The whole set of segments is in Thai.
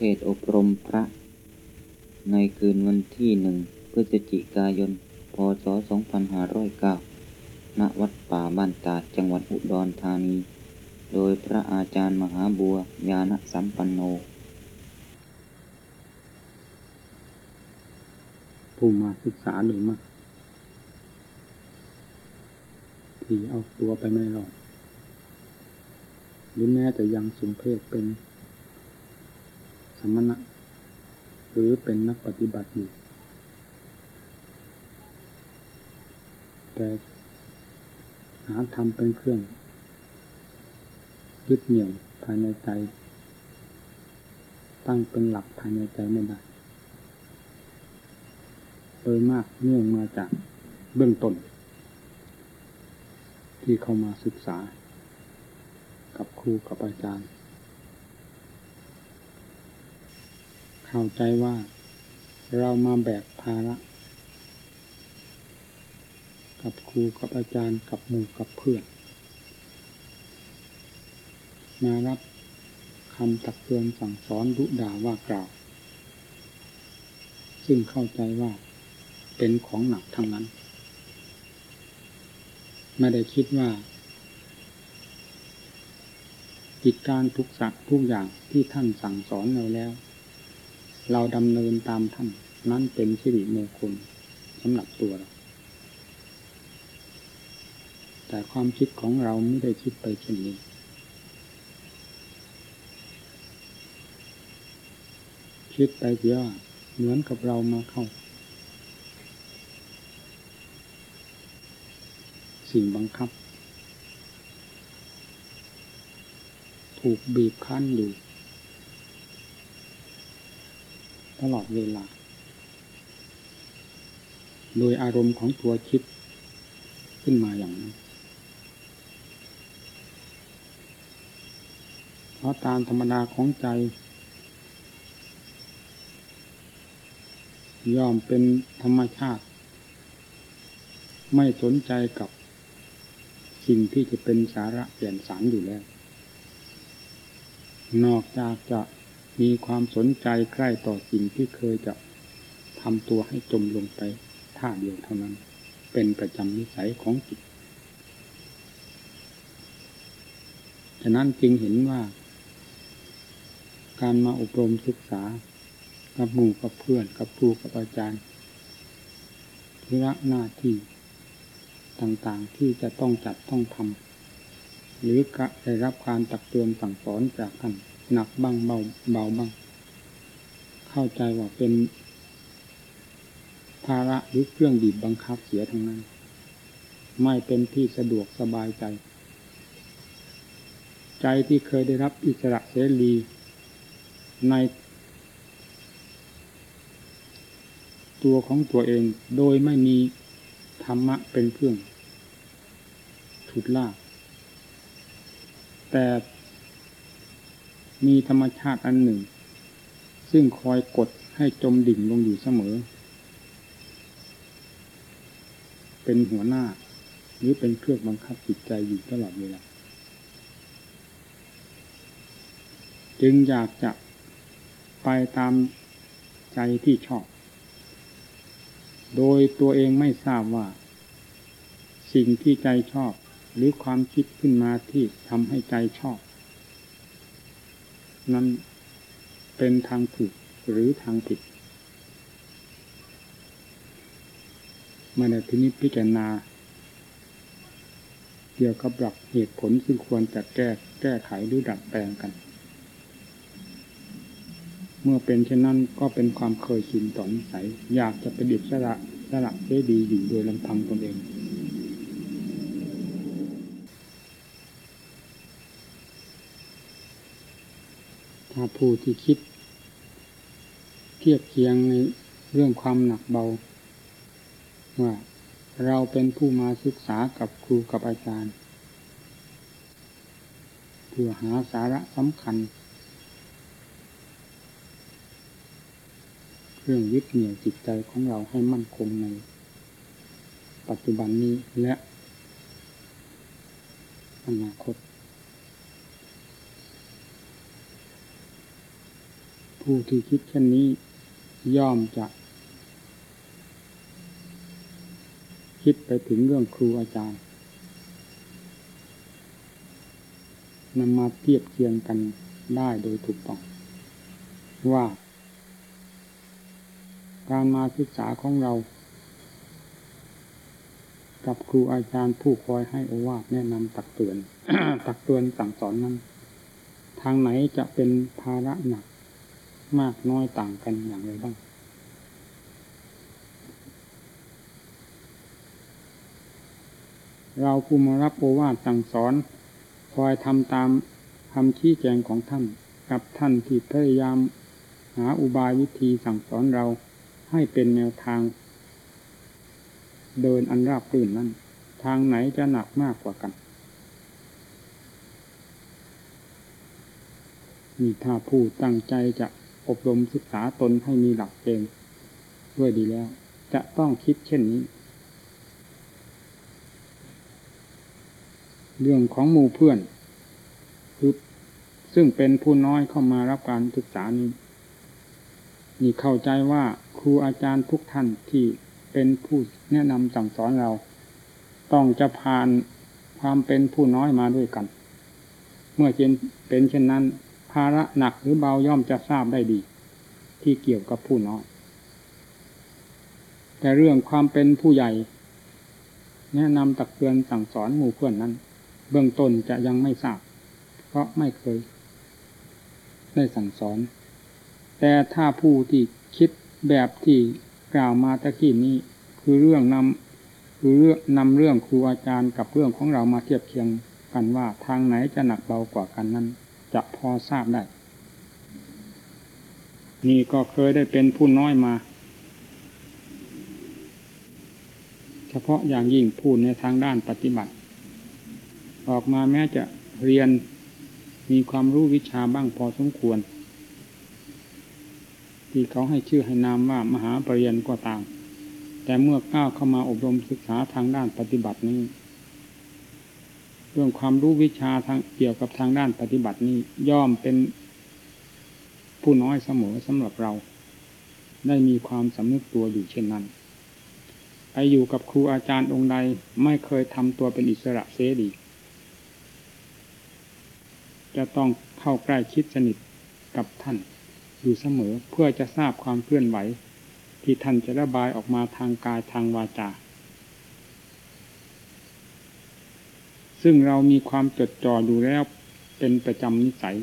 ทศอบรมพระ ในคืนวันที่หนึ่งพฤศจิกายน พศ 2509 ณ วัดป่าบ้านตาดจังหวัดอุดรธานี โดยพระอาจารย์มหาบัวยานสัมปันโน ผู้มาศึกษาโดยมากที่เอาตัวไปไม่รอดหรือแม้แต่ยังสมเพศเป็น สมณะ หรือเป็นนักปฏิบัติอยู่ แต่หาทำเป็นเครื่องยึดเหนี่ยวภายในใจ ตั้งเป็นหลักภายในใจไม่ได้ โดยมากเนื่องมาจากเบื้องต้น ที่เข้ามาศึกษา กับครูกับอาจารย์ เข้าใจว่าเรามาแบกภาระ กับครูกับอาจารย์กับหมู่กับเพื่อนมารับคำตักเตือนสั่งสอนดุด่าว่ากล่าว ซึ่งเข้าใจว่าเป็นของหนักทั้งนั้น ไม่ได้คิดว่ากิจการทุกสักทุกอย่างที่ท่านสั่งสอนเราแล้ว เราดำเนินตามท่าน นั้นเป็นสิริมงคลสำหรับตัวเรา แต่ความคิดของเราไม่ได้คิดไปเช่นนี้ คิดไปเสียว่าเหมือนกับเรามาเข้า สิ่งบังคับ ถูกบีบคั้นอยู่ ตลอดเวลา โดยอารมณ์ของตัวคิดขึ้นมาอย่างนั้น เพราะตามธรรมดาของใจ ยอมเป็นธรรมชาติ ไม่สนใจกับสิ่งที่จะเป็นสาระเปลี่ยนสารอยู่แล้ว นอกจากจะ มีความสนใจใกล้ต่อสิ่งที่เคยจะทำตัวให้จมลงไปท่าเดียวเท่านั้น เป็นประจำนิสัยของจิต ฉะนั้นจึงเห็นว่า การมาอบรมศึกษา กับหมู่กับเพื่อนกับครูกับอาจารย์ธุระหน้าที่ต่างๆที่จะต้องจัดต้องทำหรือได้รับการตักเตือนสั่งสอนจากท่าน หนักบ้างเบาเบาบ้าง เข้าใจว่าเป็นภาระหรือเครื่องบีบบังคับเสียทั้งนั้น ไม่เป็นที่สะดวกสบายใจ ใจที่เคยได้รับอิสระเสรีในตัวของตัวเองโดยไม่มีธรรมะเป็นเครื่องฉุดลากแต่ มีธรรมชาติอันหนึ่ง ซึ่งคอยกดให้จมดิ่งลงอยู่เสมอ เป็นหัวหน้า หรือเป็นเครื่องบังคับจิตใจอยู่ตลอดเวลาจึงอยากจะไปตามใจที่ชอบ โดยตัวเองไม่ทราบว่า สิ่งที่ใจชอบ หรือความคิดขึ้นมาที่ทำให้ใจชอบ นั้นเป็นทางถูกหรือทางผิดมาในที่นี้พิจารณา เกี่ยวกับหลักเหตุผลซึ่งควรจะแก้แก้ไขหรือดัดแปลงกัน เมื่อเป็นเช่นนั้นก็เป็นความเคยชินต่อนิสัย อยากจะประดิษฐ์สละสละได้ดีอยู่โดยลำพังตนเองาผู้ที่คิด เทียบเคียงในเรื่องความหนักเบา ว่าเราเป็นผู้มาศึกษากับครูกับอาจารย์เพื่อหาสาระสำคัญ เรื่องยึดเหนี่ยวจิตใจของเราให้มั่นคงใน ปัจจุบันนี้และอนาคต ผู้ที่คิดเช่นนี้ ย่อมจะ คิดไปถึงเรื่องครูอาจารย์นำมาเทียบเคียงกันได้โดยถูกต้อง ว่า การมาศึกษาของเรา กับครูอาจารย์ผู้คอยให้โอวาทแนะนำตักเตือน ตักเตือนสั่งสอนนั้น ทางไหนจะเป็นภาระหนัก มากน้อยต่างกันอย่างไรบ้าง เราผู้มารับโอวาทสั่งสอน คอยทำตามคำชี้แจงของท่าน กับท่านที่พยายามหาอุบายวิธีสั่งสอนเราให้เป็นแนวทาง เดินอันราบรื่นนั้น ทางไหนจะหนักมากกว่ากันมีถ้าผู้ตั้งใจจะ อบรมศึกษาตนให้มีหลักเกณฑ์ด้วยดีแล้ว จะต้องคิดเช่นนี้ เรื่องของหมู่เพื่อนคือซึ่งเป็นผู้น้อยเข้ามารับการศึกษานี้นี่เข้าใจว่าครูอาจารย์ทุกท่านที่เป็นผู้แนะนำสั่งสอนเรา ต้องจะผ่านความเป็นผู้น้อยมาด้วยกัน เมื่อเป็นเช่นนั้น ภาระหนักหรือเบาย่อมจะทราบได้ดี ที่เกี่ยวกับผู้น้อยแต่เรื่องความเป็นผู้ใหญ่ แนะนำตักเตือนสั่งสอนหมู่เพื่อนนั้น เบื้องต้นจะยังไม่ทราบ เพราะไม่เคย ได้สั่งสอน แต่ถ้าผู้ที่คิดแบบที่กล่าวมาตะกี้นี้ คือเรื่องนำคือเรื่องนำเรื่องครูอาจารย์กับเรื่องของเรามาเทียบเคียงกันว่าทางไหนจะหนักเบากว่ากันนั้น จะพอทราบได้ นี่ก็เคยได้เป็นผู้น้อยมา เฉพาะอย่างยิ่งพูดในทางด้านปฏิบัติ ออกมาแม้จะเรียนมีความรู้วิชาบ้างพอสมควร ที่เขาให้ชื่อให้นามว่ามหาปรริญญาก็ตาม แต่เมื่อก้าวเข้ามาอบรมศึกษาทางด้านปฏิบัตินี้ เรื่องความรู้วิชาทางเกี่ยวกับทางด้านปฏิบัตินี้ย่อมเป็นผู้น้อยเสมอสำหรับเรา ได้มีความสำนึกตัวอยู่เช่นนั้นไปอยู่กับครูอาจารย์องค์ใดไม่เคยทำตัวเป็นอิสระเสรีจะต้องเข้าใกล้ชิดสนิทกับท่าน อยู่เสมอเพื่อจะทราบความเคลื่อนไหว ที่ท่านจะระบายออกมาทางกายทางวาจา ซึ่งเรามีความจดจ่ออยู่แล้วเป็นประจำนิสัย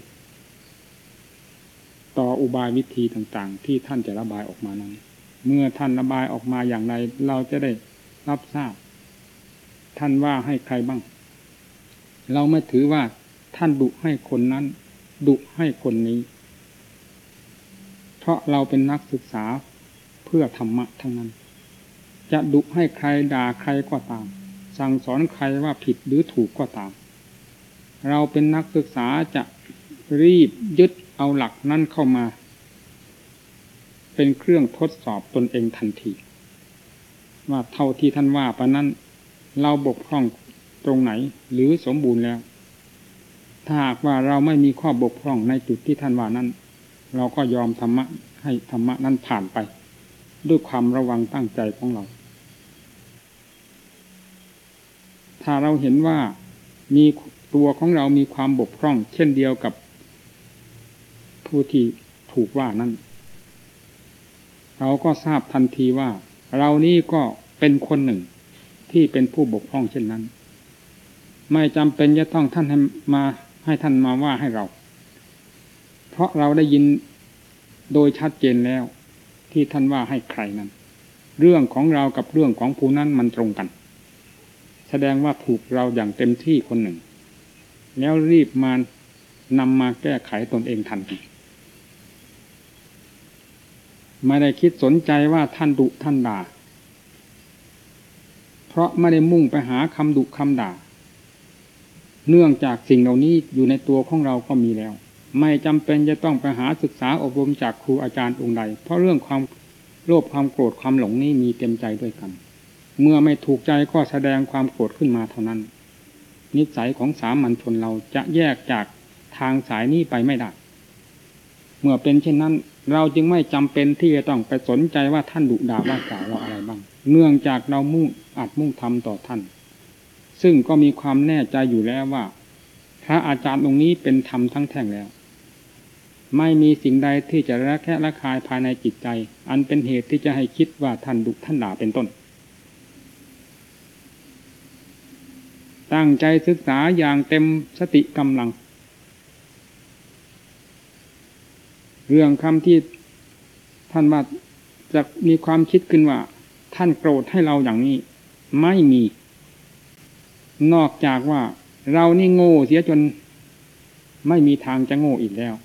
ต่ออุบายวิธีต่างๆ ที่ท่านจะระบายออกมานั้น เมื่อท่านระบายออกมาอย่างไรเราจะได้รับทราบ ท่านว่าให้ใครบ้าง เราไม่ถือว่าท่านดุให้คนนั้น ดุให้คนนี้ เพราะเราเป็นนักศึกษาเพื่อธรรมะทั้งนั้น จะดุให้ใครด่าใครก็ตาม สั่งสอนใครว่าผิดหรือถูกก็ตาม เราเป็นนักศึกษาจะรีบยึดเอาหลักนั้นเข้ามา เป็นเครื่องทดสอบตนเองทันที ว่าเท่าที่ท่านว่าปะนั้นเราบกพร่องตรงไหนหรือสมบูรณ์แล้ว ถ้าหากว่าเราไม่มีข้อบกพร่องในจุดที่ท่านว่านั้น เราก็ยอมธรรมะให้ธรรมะนั้นผ่านไป ด้วยความระวังตั้งใจของเรา ถ้าเราเห็นว่ามีตัวของเรามีความบกพร่อง เช่นเดียวกับผู้ที่ถูกว่านั้น เราก็ทราบทันทีว่า เรานี่ก็เป็นคนหนึ่งที่เป็นผู้บกพร่องเช่นนั้น ไม่จำเป็นจะต้องท่านให้มาให้ท่านมาว่าให้เรา เพราะเราได้ยินโดยชัดเจนแล้ว ที่ท่านว่าให้ใครนั้น เรื่องของเรากับเรื่องของผู้นั้นมันตรงกัน แสดงว่าถูกเราอย่างเต็มที่คนหนึ่ง แล้วรีบมานำมาแก้ไขตนเองทันทีไม่ได้คิดสนใจว่าท่านดุท่านด่า เพราะไม่ได้มุ่งไปหาคำดุคำด่า เนื่องจากสิ่งเหล่านี้อยู่ในตัวของเราก็มีแล้ว ไม่จำเป็นจะต้องไปหาศึกษาอบรมจากครูอาจารย์องค์ใด เพราะเรื่องความโลภความโกรธความหลงนี้มีเต็มใจด้วยกัน เมื่อไม่ถูกใจก็แสดงความโกรธขึ้นมาเท่านั้น นิสัยของสามัญชนเราจะแยกจากทางสายนี้ไปไม่ได้ เมื่อเป็นเช่นนั้น เราจึงไม่จำเป็นที่จะต้องไปสนใจว่าท่านดุด่าว่ากล่าวเราอะไรบ้าง เนื่องจากเรามุ่งอัดมุ่งทำต่อท่าน ซึ่งก็มีความแน่ใจอยู่แล้วว่า พระอาจารย์องค์นี้เป็นธรรมทั้งแท่งแล้ว ไม่มีสิ่งใดที่จะระแคะระคายภายในจิตใจ อันเป็นเหตุที่จะให้คิดว่าท่านดุท่านด่าเป็นต้น ตั้งใจศึกษาอย่างเต็มสติกำลัง เรื่องคำที่ท่านว่าจะมีความคิดขึ้นว่า ท่านโกรธให้เราอย่างนี้ ไม่มี นอกจากว่าเรานี่โง่เสียจน ไม่มีทางจะโง่อีกแล้ว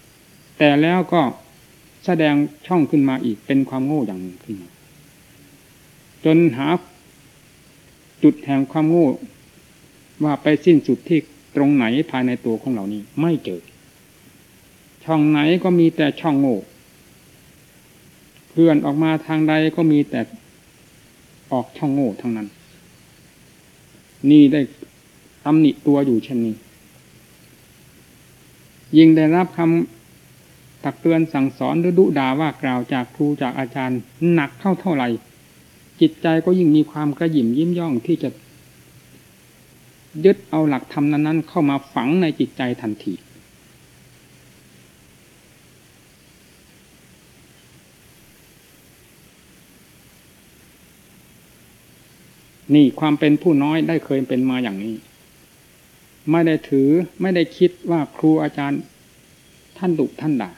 แต่แล้วก็แสดงช่องขึ้นมาอีกเป็นความโง่อย่างหนึ่งขึ้นมาจนหาจุดแห่งความโง่ ว่าไปสิ้นสุดที่ตรงไหนภายในตัวของเรานี้ ไม่เจอ ช่องไหนก็มีแต่ช่องโง่เคลื่อนออกมาทางใดก็มีแต่ออกช่องโง่ทั้งนั้น นี่ได้ตำหนิตัวอยู่เช่นนี้ ยิ่งได้รับคำตักเตือนสั่งสอนหรือดุด่าว่ากล่าวจากครูจากอาจารย์หนักเข้าเท่าไหร่ จิตใจก็ยิ่งมีความกระหยิ่มยิ้มย่องที่จะ ยึดเอาหลักธรรมนั้น ๆ เข้ามาฝังในจิตใจทันทีนี่ความเป็นผู้น้อยได้เคยเป็นมาอย่างนี้ ไม่ได้ถือไม่ได้คิดว่าครูอาจารย์ท่านดุท่านด่า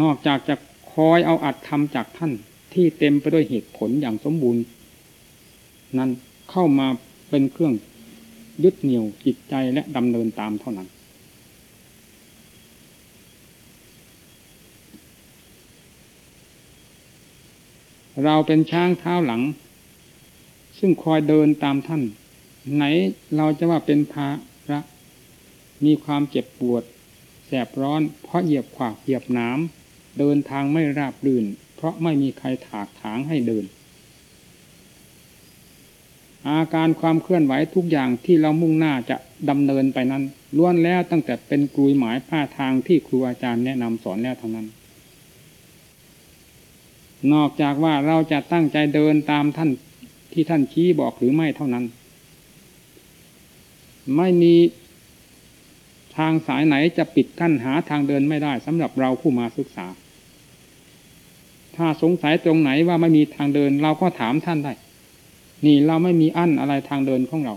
นอกจากจะคอยเอาอัดทำจากท่านที่เต็มไปด้วยเหตุผลอย่างสมบูรณ์ นั้นเข้ามาเป็นเครื่อง ยึดเหนี่ยวจิตใจและดำเนินตามเท่านั้น เราเป็นช้างเท้าหลัง ซึ่งคอยเดินตามท่าน ไหนเราจะว่าเป็นภาระมีความเจ็บปวด แสบร้อน เพราะเหยียบขวากเหยียบน้ำเดินทางไม่ราบรื่น เพราะไม่มีใครถากถางให้เดิน อาการความเคลื่อนไหวทุกอย่างที่เรามุ่งหน้าจะดำเนินไปนั้นล้วนแล้วตั้งแต่เป็นกลุยหมายผ้าทางที่ครูอาจารย์แนะนำสอนแล้วทั้งนั้น นอกจากว่าเราจะตั้งใจเดินตามท่านที่ท่านชี้บอกหรือไม่เท่านั้น ไม่มีทางสายไหนจะปิดกั้นหาทางเดินไม่ได้สำหรับเราผู้มาศึกษา ถ้าสงสัยตรงไหนว่าไม่มีทางเดินเราก็ถามท่านได้ นี่เราไม่มีอั้นอะไรทางเดินของเรา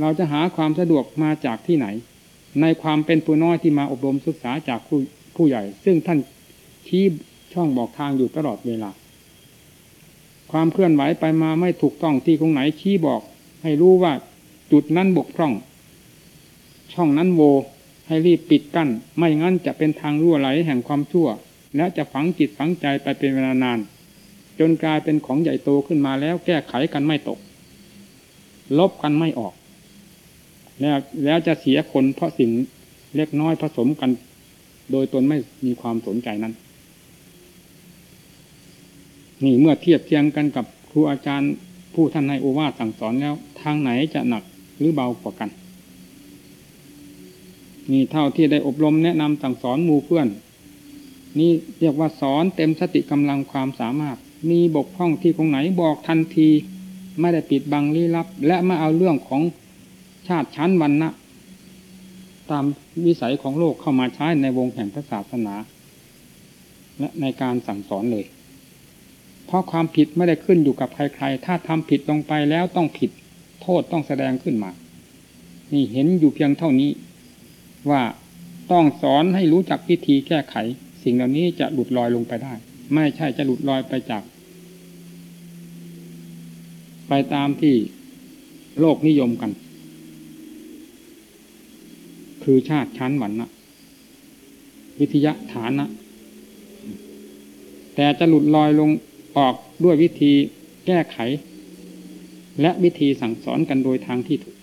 เราจะหาความสะดวกมาจากที่ไหน ในความเป็นผู้น้อยที่มาอบรมศึกษาจากผู้ผู้ใหญ่ ซึ่งท่านชี้ช่องบอกทางอยู่ตลอดเวลา ความเคลื่อนไหวไปมาไม่ถูกต้องที่ตรงไหนชี้บอก ให้รู้ว่าจุดนั้นบกพร่อง ช่องนั้นโวให้รีบปิดกั้น ไม่งั้นจะเป็นทางรั่วไหลแห่งความชั่ว และจะฝังจิตฝังใจไปเป็นเวลานาน จนกลายเป็นของใหญ่โตขึ้นมาแล้วแก้ไขกันไม่ตก ลบกันไม่ออก แล้วแล้วจะเสียคนเพราะสิ่งเล็กน้อยผสมกัน โดยตนไม่มีความสนใจนั้น นี่เมื่อเทียบเทียงกันกับครูอาจารย์ผู้ท่านให้โอวาสั่งสอนแล้ว ทางไหนจะหนักหรือเบากว่ากันนี่เท่าที่ได้อบรมแนะนำสั่งสอนหมู่เพื่อน นี่เรียกว่าสอนเต็มสติกำลังความสามารถ มีบกพร่องที่ตรงไหนบอกทันทีไม่ได้ปิดบังลี้ลับ และไม่เอาเรื่องของชาติชั้นวันนะตามวิสัยของโลกเข้ามาใช้ในวงแห่งพระศาสนา และในการสั่งสอนเลย เพราะความผิดไม่ได้ขึ้นอยู่กับใครๆ ถ้าทำผิดลงไปแล้วต้องผิดโทษต้องแสดงขึ้นมา นี่เห็นอยู่เพียงเท่านี้ ว่าต้องสอนให้รู้จักวิธีแก้ไข สิ่งเหล่านี้จะหลุดลอยลงไปได้ ไม่ใช่จะหลุดลอยไปจาก ไปตามที่โลกนิยมกัน คือชาติชั้นวรรณะวิทยาฐานะ แต่จะหลุดลอยลงออกด้วยวิธีแก้ไข และวิธีสั่งสอนกันโดยทางที่ถูก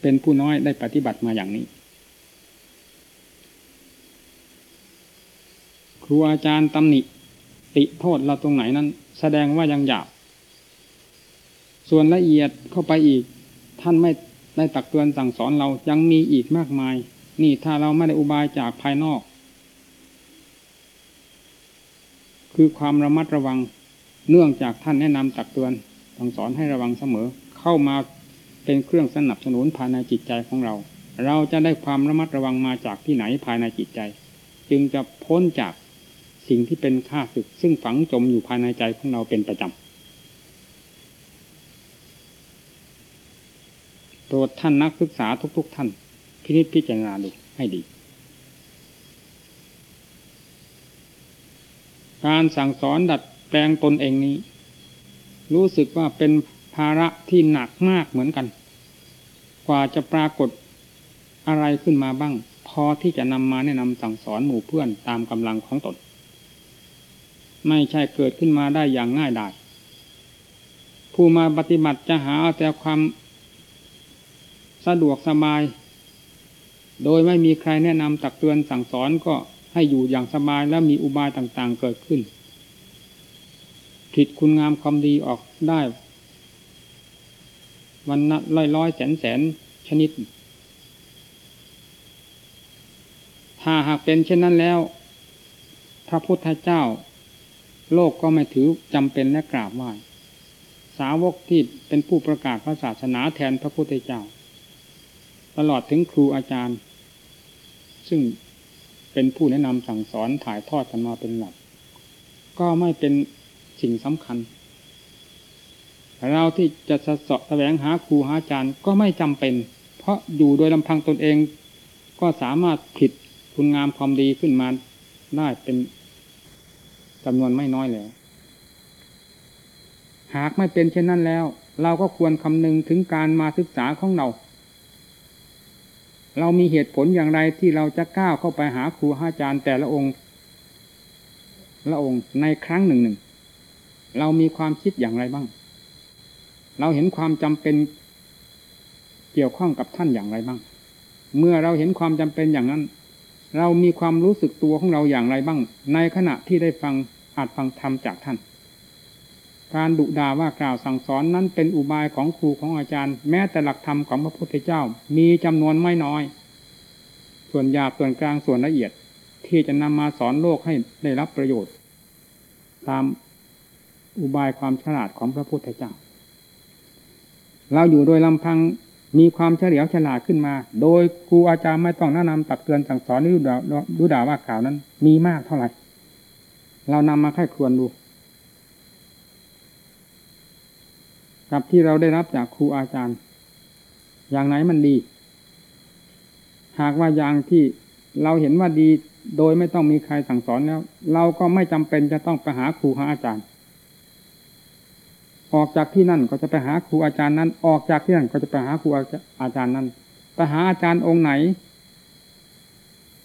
เป็นผู้น้อยได้ปฏิบัติมาอย่างนี้ ครูอาจารย์ตำหนิ ติโทษเราตรงไหนนั้น แสดงว่ายังหยาบ ส่วนละเอียดเข้าไปอีก ท่านไม่ได้ตักเตือนสั่งสอนเรายังมีอีกมากมาย นี่ถ้าเราไม่ได้อุบายจากภายนอก คือความระมัดระวังเนื่องจากท่านแนะนำตักเตือนสั่งสอนให้ระวังเสมอเข้ามา เป็นเครื่องสนับสนุนภายในจิตใจของเรา เราจะได้ความระมัดระวังมาจากที่ไหนภายในจิตใจ จึงจะพ้นจากสิ่งที่เป็นข้าศึก ซึ่งฝังจมอยู่ภายในใจของเราเป็นประจำโปรดท่านนักศึกษาทุก ๆ ท่าน พินิจพิจารณาดูให้ดี การสั่งสอนดัดแปลงตนเองนี้ รู้สึกว่าเป็น ภาระที่หนักมากเหมือนกัน กว่าจะปรากฏอะไรขึ้นมาบ้าง พอที่จะนำมาแนะนำสั่งสอนหมู่เพื่อนตามกำลังของตน ไม่ใช่เกิดขึ้นมาได้อย่างง่ายดายผู้มาปฏิบัติจะหาเอาแต่ความสะดวกสบาย โดยไม่มีใครแนะนำตักเตือนสั่งสอนก็ให้อยู่อย่างสบายและมีอุบายต่างๆเกิดขึ้นผิดคุณงามความดีออกได้ วันละร้อยร้อยแสนแสนชนิด ถ้าหากเป็นเช่นนั้นแล้ว พระพุทธเจ้า โลกก็ไม่ถือจำเป็นและกราบไหว้สาวกที่เป็นผู้ประกาศพระศาสนาแทนพระพุทธเจ้า ตลอดถึงครูอาจารย์ ซึ่งเป็นผู้แนะนำสั่งสอนถ่ายทอดกันมาเป็นหลัก ก็ไม่เป็นสิ่งสำคัญ เราที่จะสะเสาะแสวงหาครูหาอาจารย์ก็ไม่จำเป็น เพราะอยู่โดยลำพังตนเอง ก็สามารถผิดคุณงามความดีขึ้นมาได้เป็นจำนวนไม่น้อยแล้ว หากไม่เป็นเช่นนั้นแล้ว เราก็ควรคำนึงถึงการมาศึกษาของเรา เรามีเหตุผลอย่างไรที่เราจะก้าวเข้าไปหาครูหาอาจารย์แต่ละองค์ละองค์ในครั้งหนึ่งหนึ่งเรามีความคิดอย่างไรบ้าง เราเห็นความจำเป็นเกี่ยวข้องกับท่านอย่างไรบ้าง เมื่อเราเห็นความจำเป็นอย่างนั้น เรามีความรู้สึกตัวของเราอย่างไรบ้าง ในขณะที่ได้ฟังอาจฟังธรรมจากท่าน การดุด่าว่ากล่าวสั่งสอนนั้นเป็นอุบายของครูของอาจารย์ แม้แต่หลักธรรมของพระพุทธเจ้า มีจำนวนไม่น้อย ส่วนหยาบส่วนกลางส่วนละเอียด ที่จะนำมาสอนโลกให้ได้รับประโยชน์ ตามอุบายความฉลาดของพระพุทธเจ้า เราอยู่โดยลำพังมีความเฉลียวฉลาดขึ้นมา โดยครูอาจารย์ไม่ต้องแนะนำตักเตือนสั่งสอนหรือดูด่าว่ากล่าวนั้น มีมากเท่าไหร่ เรานำมาค่อยควนดูกับที่เราได้รับจากครูอาจารย์ อย่างไหนมันดี หากว่าอย่างที่เราเห็นว่าดีโดยไม่ต้องมีใครสั่งสอนแล้ว เราก็ไม่จำเป็นจะต้องไปหาครูหาอาจารย์ ออกจากที่นั่นก็จะไปหาครูอาจารย์นั้น ออกจากที่นั่นก็จะไปหาครูอาจารย์นั้นไปหาอาจารย์องค์ไหน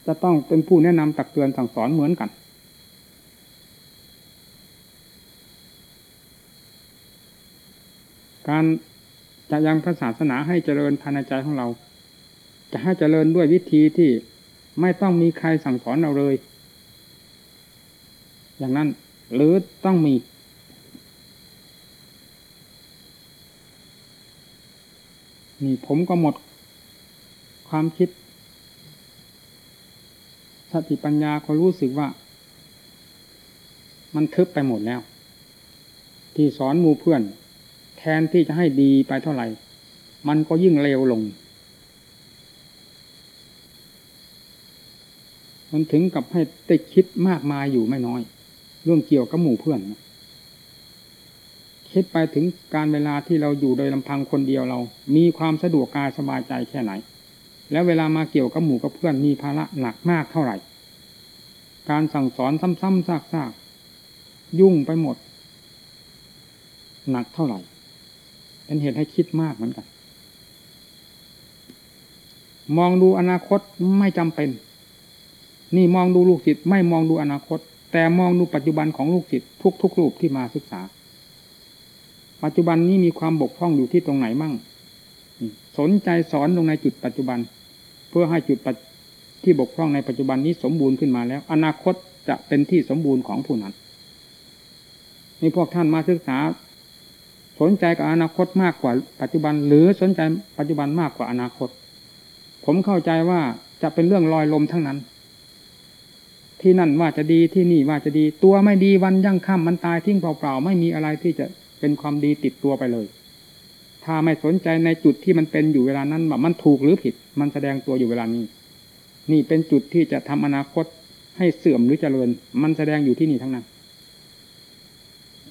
จะต้องเป็นผู้แนะนำตักเตือนสั่งสอนเหมือนกัน การจะยังพระศาสนาให้เจริญภายในใจของเรา จะให้เจริญด้วยวิธีที่ไม่ต้องมีใครสั่งสอนเราเลย อย่างนั้นหรือต้องมี นี่ผมก็หมดความคิด สติปัญญาก็รู้สึกว่า มันทึบไปหมดแล้ว ที่สอนหมู่เพื่อน แทนที่จะให้ดีไปเท่าไหร่ มันก็ยิ่งเลวลง มันถึงกับให้ได้คิดมากมายอยู่ไม่น้อย เรื่องเกี่ยวกับหมู่เพื่อน คิดไปถึงการเวลาที่เราอยู่โดยลำพังคนเดียวเรา มีความสะดวกกายสบายใจแค่ไหน แล้วเวลามาเกี่ยวกับหมู่กับเพื่อนมีภาระหนักมากเท่าไหร่ การสั่งสอนซ้ำๆซากๆ ยุ่งไปหมด หนักเท่าไหร่เป็นเหตุให้คิดมากเหมือนกัน มองดูอนาคตไม่จำเป็น นี่มองดูลูกศิษย์ไม่มองดูอนาคต แต่มองดูปัจจุบันของลูกศิษย์ทุกๆรูปที่มาศึกษา ปัจจุบันนี้มีความบกพร่องอยู่ที่ตรงไหนมั่ง สนใจสอนลงในจุดปัจจุบัน เพื่อให้จุดที่บกพร่องในปัจจุบันนี้สมบูรณ์ขึ้นมาแล้ว อนาคตจะเป็นที่สมบูรณ์ของผู้นั้นนี่พวกท่านมาศึกษา สนใจกับอนาคตมากกว่าปัจจุบัน หรือสนใจปัจจุบันมากกว่าอนาคต ผมเข้าใจว่าจะเป็นเรื่องลอยลมทั้งนั้น ที่นั่นว่าจะดีที่นี่ว่าจะดี ตัวไม่ดีวันยั่งค่ำมันตายทิ้งเปล่าๆไม่มีอะไรที่จะ เป็นความดีติดตัวไปเลย ถ้าไม่สนใจในจุดที่มันเป็นอยู่เวลานั้นว่ามันถูกหรือผิด มันแสดงตัวอยู่เวลานี้ นี่เป็นจุดที่จะทำอนาคตให้เสื่อมหรือเจริญ มันแสดงอยู่ที่นี่ทั้งนั้น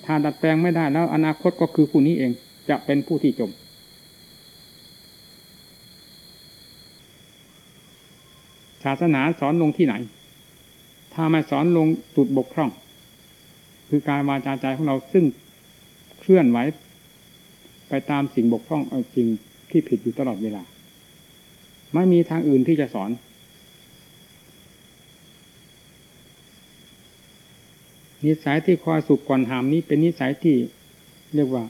ถ้าดัดแปลงไม่ได้แล้วอนาคตก็คือผู้นี้เองจะเป็นผู้ที่จมศาสนาสอนลงที่ไหน ถ้าไม่สอนลงจุดบกพร่อง คือการวาจาใจของเราซึ่ง ลื่อนไหวไปตามสิ่งบกพร่องสิ่งที่ผิดอยู่ตลอดเวลา ไม่มีทางอื่นที่จะสอน นิสัยที่คอยสุกก่อนหามนี้เป็นนิสัยที่เรียกว่า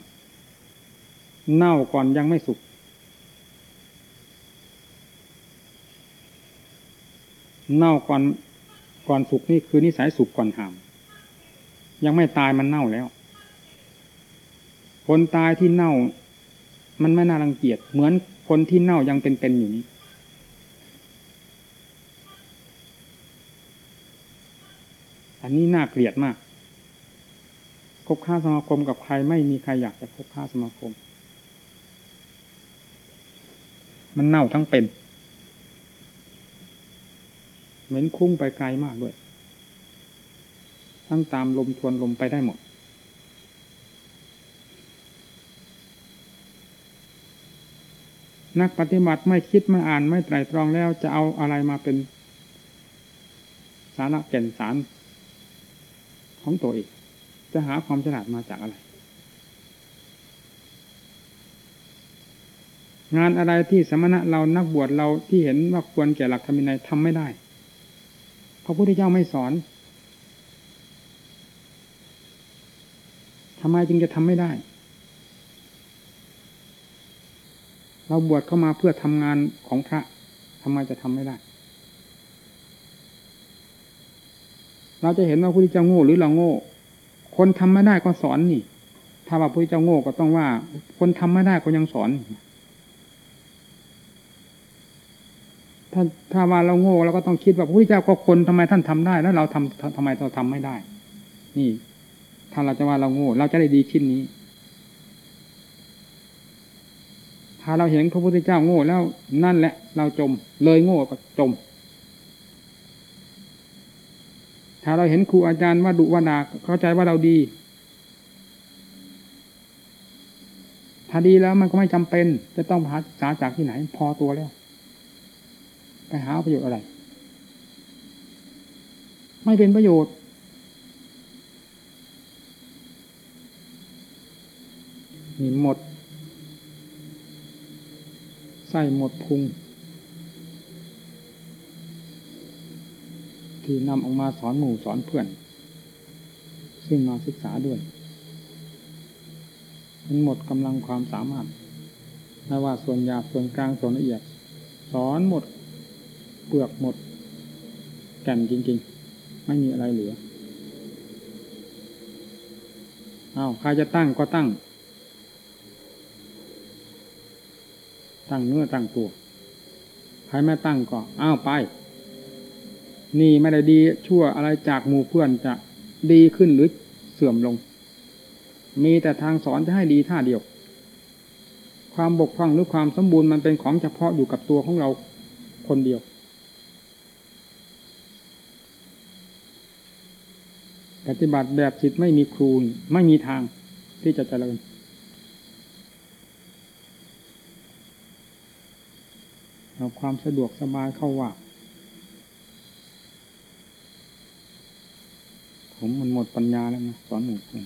เน่าก่อนยังไม่สุกเน่าก่อนก่อนสุกนี่คือนิสัยสุกก่อนหาม ยังไม่ตายมันเน่าแล้ว คนตายที่เน่า มันไม่น่ารังเกียจเหมือนคนที่เน่ายังเป็นๆอยู่นี้อันนี้น่าเกลียดมาก คบค้าสมาคมกับใครไม่มีใครอยากจะคบค้าสมาคม มันเน่าทั้งเป็น เหม็นคุ้งไปไกลมากด้วย ทั้งตามลมทวนลมไปได้หมด นักปฏิบัติไม่คิดไม่อ่านไม่ไตรตรองแล้วจะเอาอะไรมาเป็นสาระแก่นสารของตัวเองจะหาความฉลาดมาจากอะไร งานอะไรที่สมณะเรานักบวชเราที่เห็นว่าควรแก่หลักธรรมนัยทำไม่ได้พระพุทธเจ้าไม่สอนทำไมจึงจะทำไม่ได้ เราบวชเข้ามาเพื่อทำงานของพระทำไมจะทำไม่ได้ เราจะเห็นว่าพระพุทธเจ้าโง่หรือเราโง่ คนทำไม่ได้ก็สอนนี่ ถ้าว่าพระพุทธเจ้าโง่ก็ต้องว่า คนทำไม่ได้ก็ยังสอน ถ้าถ้าว่าเราโง่เราก็ต้องคิดว่าพระพุทธเจ้าก็คนทำไมท่านทำได้ แล้วเราทำทำไมเราทำไม่ได้ นี่ ถ้าเราจะว่าเราโง่ เราจะได้ดีชิ้นนี้ ถ้าเราเห็นพระพุทธเจ้าโง่แล้วนั่นแหละ เราจม เลยโง่ก็จม ถ้าเราเห็นครูอาจารย์ว่าดุว่าดาเข้าใจว่าเราดี ถ้าดีแล้วมันก็ไม่จำเป็น จะต้องหาศึกษาจากที่ไหน พอตัวแล้ว ไปหาประโยชน์อะไร ไม่เป็นประโยชน์มีหมด ไส้หมดพุง ที่นำออกมาสอนหมู่สอนเพื่อน ซึ่งมาศึกษาด้วยมันหมดกำลังความสามารถไม่ว่าส่วนหยาบส่วนกลางส่วนละเอียด สอนหมดเปลือกหมด แก่นจริง ๆ ไม่มีอะไรเหลืออา้าวใครจะตั้งก็ตั้ง ตั้งเนื้อตั้งตัวใครไม่ตั้งก็อ้าวไป นี่ไม่ได้ดีชั่วอะไรจากหมู่เพื่อนจะดีขึ้นหรือเสื่อมลง มีแต่ทางสอนจะให้ดีท่าเดียว ความบกพร่องหรือความสมบูรณ์มันเป็นของเฉพาะอยู่กับตัวของเราคนเดียว ปฏิบัติแบบจิตไม่มีครูไม่มีทางที่จะเจริญ เอาความสะดวกสบายเข้าว่า ผมมันหมดปัญญาแล้วนะสอนหมู่คน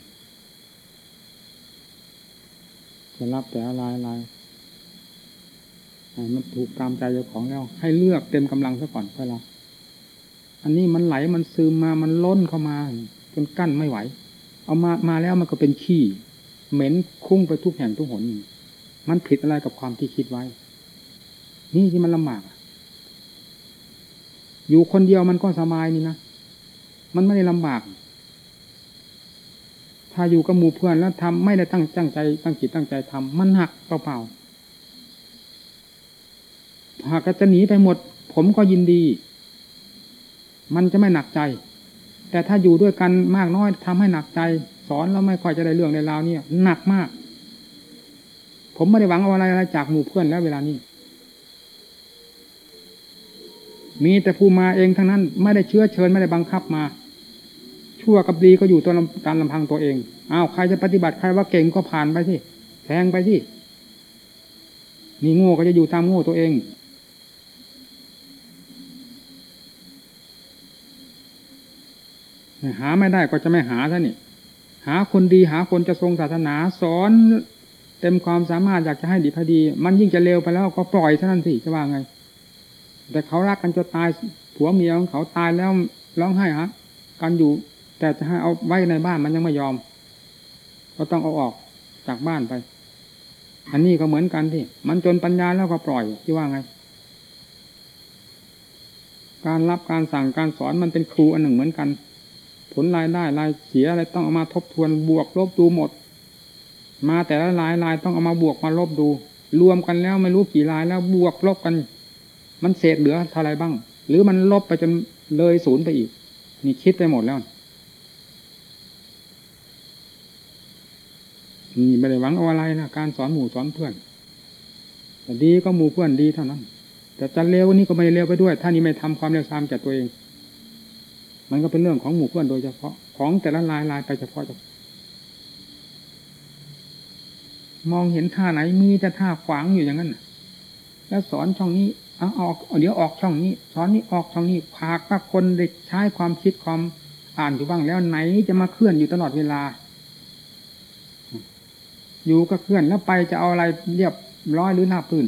จะรับแต่อะไรอะไรมันถูกตามใจเจ้าของแล้ว ให้เลือกเต็มกำลังซะก่อนค่อยรับอันนี้มันไหลมันซึมมามันล้นเข้ามา จนกั้นไม่ไหว เอามามาแล้วมันก็เป็นขี้ เหม็นคุ้งไปทุกแห่งทุกหน มันผิดอะไรกับความที่คิดไว้ นี่ที่มันลำบากอยู่คนเดียวมันก็สบายนี่นะมันไม่ได้ลำบาก ถ้าอยู่กับหมู่เพื่อนแล้วทำไม่ได้ตั้งตั้งใจ ตั้งจิตตั้งใจทำมันหักเปล่าๆหากจะหนีไปหมด ผมก็ยินดี มันจะไม่หนักใจ แต่ถ้าอยู่ด้วยกันมากน้อยทำให้หนักใจ สอนแล้วไม่ค่อยจะได้เรื่องในราวเนี่ยหนักมาก ผมไม่ได้หวังเอาอะไรอะไรจากหมู่เพื่อนแล้วเวลานี้ มีแต่ผู้มาเองทั้งนั้น ไม่ได้เชื้อเชิญไม่ได้บังคับมา ชั่วกับดีก็อยู่ตัวลำการลำพังตัวเองอ้าวใครจะปฏิบัติใครว่าเก่งก็ผ่านไปสิแทงไปสินี่โง่ก็จะอยู่ตามโง่ตัวเอง หาไม่ได้ก็จะไม่หาท่านี่ หาคนดีหาคนจะทรงศาสนาสอน เต็มความสามารถอยากจะให้ดีพอดี มันยิ่งจะเร็วไปแล้วก็ปล่อยเท่านั้นสิจะว่าไง แต่เขารักกันจะตายผัวเมียของเขาตายแล้วร้องไห้ฮะกันอยู่ แต่จะให้เอาไว้ในบ้านมันยังไม่ยอม ก็ต้องเอาออกจากบ้านไป อันนี้ก็เหมือนกันที่ มันจนปัญญาแล้วก็ปล่อยที่ว่าไง การรับการสั่งการสอนมันเป็นครูอันหนึ่งเหมือนกัน ผลรายได้รายเสียอะไรต้องเอามาทบทวนบวกลบดูหมด มาแต่ละรายรายต้องเอามาบวกมาลบดู รวมกันแล้วไม่รู้กี่รายแล้วบวกลบกัน มันเศษเหลือเท่าไรบ้าง หรือมันลบไปจนเลยศูนย์ไปอีก นี่คิดไปหมดแล้วนี่ไม่ได้หวังเอาอะไรนะการสอนหมู่สอนเพื่อนแต่ดีก็หมู่เพื่อนดีเท่านั้น แต่จะเลวนี่ก็ไม่เลวไปด้วย ถ้านี่ไม่ทำความเลวทรามแก่ตัวเอง มันก็เป็นเรื่องของหมู่เพื่อนโดยเฉพาะของแต่ละลายลายไปเฉพาะมองเห็นท่าไหนมีแต่ท่าขวางอยู่อย่างนั้นแล้วสอนช่องนี้เอาออกเดี๋ยวออกช่องนี้สอนนี้ออกช่องนี้พากว่าคนได้ใช้ความคิดความอ่านอยู่บ้างแล้วไหนจะมาเคลื่อนอยู่ตลอดเวลา อยู่ก็เคลื่อนแล้วไปจะเอาอะไรเรียบร้อยหรือหน้าปืน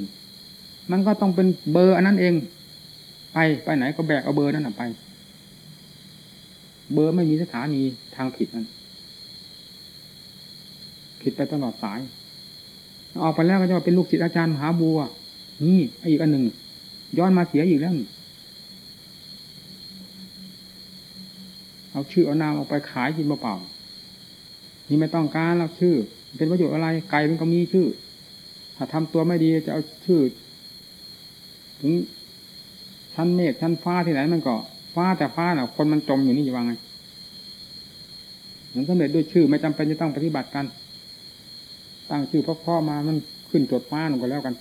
มันก็ต้องเป็นเบอร์อันนั้นเอง ไปไปไหนก็แบกเอาเบอร์นั้นไป เบอร์ไม่มีสถานีทางผิดนั้นผิดไปตลอดสาย ออกไปแล้วก็จะเป็นลูกศิษย์อาจารย์มหาบัว นี่อีกอันหนึ่ง ย้อนมาเสียอีกแล้วเอาชื่อเอานามออกไปขายกินเปล่าๆนี่ไม่ต้องการเราชื่อ เป็นประโยชน์อะไรไก่มันก็มีชื่อ ถ้าทำตัวไม่ดีจะเอาชื่อ ถึงชั้นเมฆชั้นฟ้าที่ไหนมันก็ฟ้าแต่ฟ้าน่ะ คนมันจมอยู่นี่จะว่าไงมันสำเร็จด้วยชื่อไม่จำเป็นจะต้องปฏิบัติกัน ตั้งชื่อพ่อพ่อมามันขึ้นจดฟ้าหนึ่งก็แล้วกัน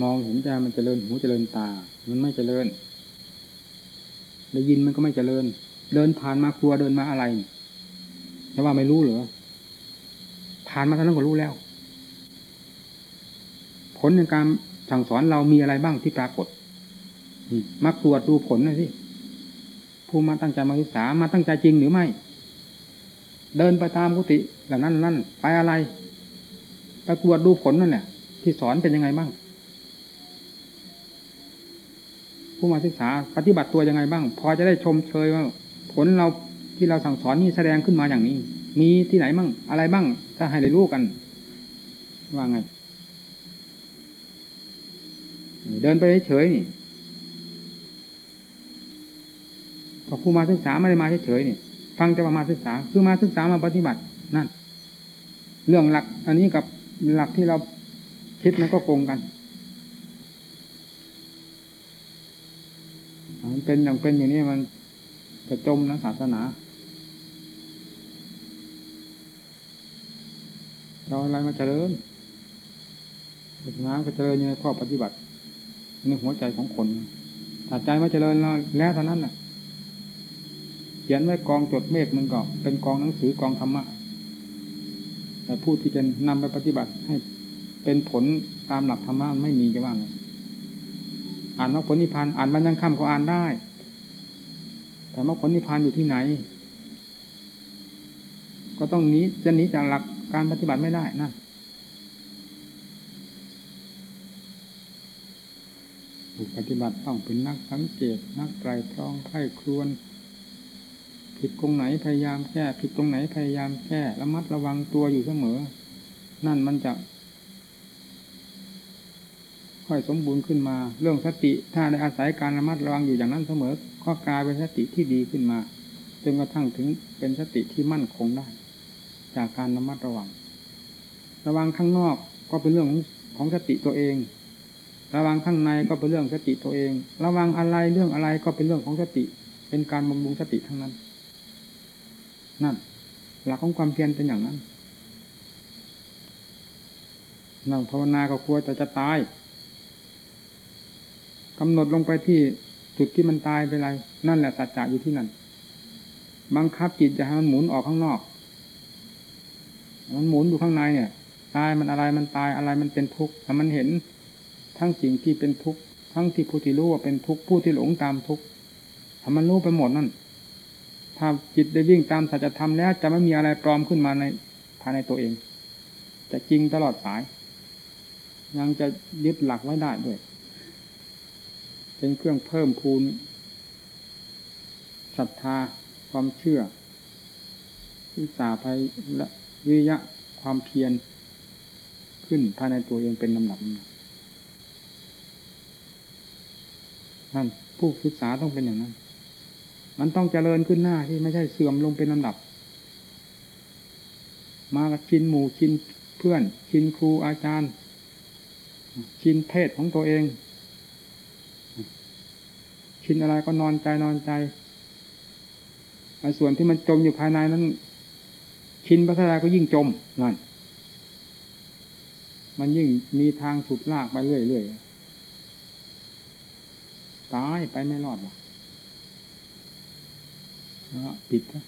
มองเห็นใจมันเจริญหูเจริญตา มันไม่เจริญ ได้ยินมันก็ไม่เจริญ เดินผ่านมาครัวเดินมาอะไรแต่ว่าไม่รู้เหรอผ่านมาเท่านั้นก็รู้แล้ว ผลในการสั่งสอนเรามีอะไรบ้างที่ปรากฏมาตรวจดูผลนะสิผู้มาตั้งใจมาศึกษามาตั้งใจจริงหรือไม่ เดินไปตามกุฏิเหล่านั้นนั่นไปอะไรไปตรวจดูผลนั่นแหละที่สอนเป็นยังไงบ้าง ผู้มาศึกษา ปฏิบัติตัวยังไงบ้าง พอจะได้ชมเชยว่าผลเราที่เราสั่งสอนนี่แสดงขึ้นมาอย่างนี้ มีที่ไหนบ้างอะไรบ้าง ถ้าให้ได้รู้กัน ว่าไง เดินไปเฉยๆนี่พอผู้มาศึกษาไม่ได้มาเฉยๆนี่ฟังแต่ว่ามาศึกษา คือมาศึกษามาปฏิบัตินั่นเรื่องหลัก อันนี้กับหลักที่เราคิดมันก็โกงกัน มัน เป็นอย่างเป็นอย่างนี้มันจะจมนะศาสนาเราอะไรมาเจริญศาสนาก็เจริญในข้อปฏิบัติในหัวใจของคนถ้าใจไม่เจริญแล้วเท่านั้นแหละเขียนไว้กองจดเมฆมันก็เป็นกองหนังสือกองธรรมะแต่ผู้ที่จะนำไปปฏิบัติให้เป็นผลตามหลักธรรมะไม่มีจะว่าไง อ่านว่าผลนิพพานอ่านมันยังค่ำก็อ่านได้ แต่ว่าผลนิพพานอยู่ที่ไหน ก็ต้องหนีจะหนีจากหลักการปฏิบัติไม่ได้นะผู้ปฏิบัติต้องเป็นนักสังเกต นักไตรตรองไข้ครวน ผิดตรงไหนพยายามแก้ ผิดตรงไหนพยายามแก้ระมัดระวังตัวอยู่เสมอ นั่นมันจะ ค่อยสมบูรณ์ขึ้นมา เรื่องสติถ้าได้อาศัยการระมัดระวังอยู่อย่างนั้นเสมอ ก็กลายเป็นสติที่ดีขึ้นมาจนกระทั่งถึงเป็นสติที่มั่นคงได้ จากการระมัดระวัง ระวังข้างนอกก็เป็นเรื่องของของสติตัวเอง ระวังข้างในก็เป็นเรื่องสติตัวเอง ระวังอะไรเรื่องอะไรก็เป็นเรื่องของสติ เป็นการบำรุงสติทั้งนั้น นั่น หลักของความเพียรเป็นอย่างนั้นนั่งภาวนาก็กลัวแต่จะตาย กำหนดลงไปที่จุดที่มันตายไปไรนั่นแหละสัจจะอยู่ที่นั่น บังคับจิตจะให้มันหมุนออกข้างนอก มันหมุนอยู่ข้างในเนี่ย ตายมันอะไรมันตายอะไรมันเป็นทุกข์แต่มันเห็นทั้งสิ่งที่เป็นทุกข์ทั้งที่ผู้ที่รู้ว่าเป็นทุกข์ผู้ที่หลงตามทุกข์ถ้ามันรู้ไปหมดนั่น ถ้าจิตได้วิ่งตามสัจธรรมแล้ว จะไม่มีอะไรปลอมขึ้นมาในภายในตัวเอง จะจริงตลอดสาย ยังจะยึดหลักไว้ได้ด้วย เป็นเครื่องเพิ่มพูนศรัทธาความเชื่อวิสาภัยและวิยะความเพียรขึ้นภายในตัวเองเป็นลำดับนั่นผู้ศึกษาต้องเป็นอย่างนั้น มันต้องเจริญขึ้นหน้าที่ไม่ใช่เสื่อมลงเป็นลำดับ มากินหมู่ชินเพื่อนชินครูอาจารย์ชินเพศของตัวเอง ชินอะไรก็นอนใจนอนใจไอ้ส่วนที่มันจมอยู่ภายในนั้นชินพัฒนาก็ยิ่งจมนั่นมันยิ่งมีทางฉุดลากไปเรื่อยๆตายไปไม่รอดหรอกปิดนะ